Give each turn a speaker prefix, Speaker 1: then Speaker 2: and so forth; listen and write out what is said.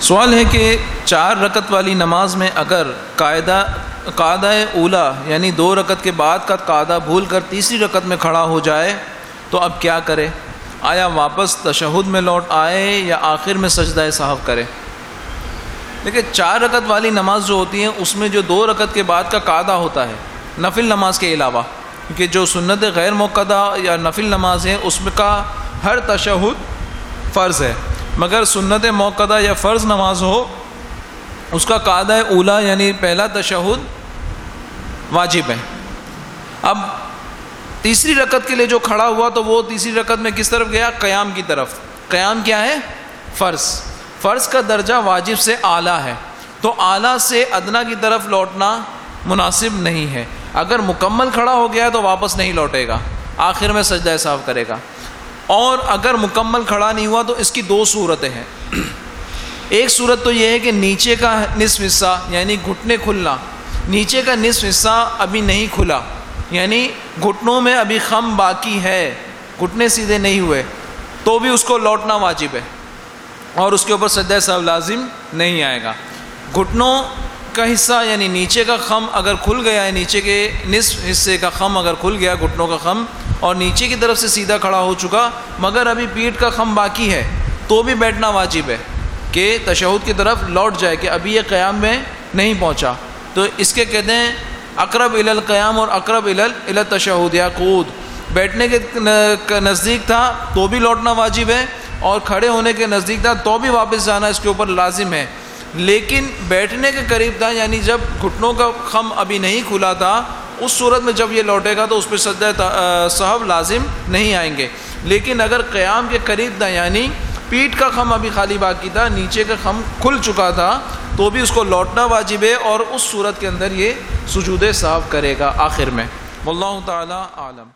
Speaker 1: سوال ہے کہ چار رکت والی نماز میں اگر قاعدہ قاعدہ اولا یعنی دو رکت کے بعد کا قاعدہ بھول کر تیسری رکت میں کھڑا ہو جائے تو اب کیا کرے؟ آیا واپس تشہد میں لوٹ آئے یا آخر میں سجدہ صاحب کرے؟ دیکھیں، چار رکت والی نماز جو ہوتی ہیں، اس میں جو دو رکت کے بعد کا قاعدہ ہوتا ہے، نفل نماز کے علاوہ، کیونکہ جو سنت غیر موقع یا نفل نماز ہے اس میں کا ہر تشہد فرض ہے۔ مگر سنت موقع یا فرض نماز ہو، اس کا قاعدہ اولا یعنی پہلا تشہد واجب ہے۔ اب تیسری رکت کے لیے جو کھڑا ہوا تو وہ تیسری رکت میں کس طرف گیا؟ قیام کی طرف۔ قیام کیا ہے؟ فرض۔ فرض کا درجہ واجب سے اعلیٰ ہے۔ تو اعلیٰ سے ادنا کی طرف لوٹنا مناسب نہیں ہے۔ اگر مکمل کھڑا ہو گیا تو واپس نہیں لوٹے گا۔ آخر میں سجدہ صاف کرے گا۔ اور اگر مکمل کھڑا نہیں ہوا تو اس کی دو صورتیں ہیں۔ ایک صورت تو یہ ہے کہ نیچے کا نصف حصہ یعنی گھٹنے کھلنا، نیچے کا نصف حصہ ابھی نہیں کھلا یعنی گھٹنوں میں ابھی خم باقی ہے، گھٹنے سیدھے نہیں ہوئے، تو بھی اس کو لوٹنا واجب ہے۔ اور اس کے اوپر سجدہ صاحب لازم نہیں آئے گا۔ گھٹنوں کا حصہ یعنی نیچے کا خم اگر کھل گیا ہے، نیچے کے نصف حصے کا خم اگر کھل گیا، گھٹنوں کا خم اور نیچے کی طرف سے سیدھا کھڑا ہو چکا، مگر ابھی پیٹھ کا خم باقی ہے۔ تو بھی بیٹھنا واجب ہے کہ تشہد کی طرف لوٹ جائے کہ ابھی یہ قیام میں نہیں پہنچا۔ تو اس کے کہتے ہیں، اقرب القیام اور اقرب الا تشہد یا قود بیٹھنے کے نزدیک تھا، تو بھی لوٹنا واجب ہے، اور کھڑے ہونے کے نزدیک تھا، تو بھی واپس جانا اس کے اوپر لازم ہے۔ لیکن بیٹھنے کے قریب تھا یعنی جب گھٹنوں کا خم ابھی نہیں کھلا تھا اس صورت میں جب یہ لوٹے گا تو اس پہ سجدہ صاحب لازم نہیں آئیں گے۔ لیکن اگر قیام کے قریب تھا یعنی پیٹھ کا خم ابھی خالی باقی تھا، نیچے کا خم کھل چکا تھا، تو بھی اس کو لوٹنا واجب ہے اور اس صورت کے اندر یہ سجود صاحب کرے گا آخر میں۔ واللہ تعالی عالم۔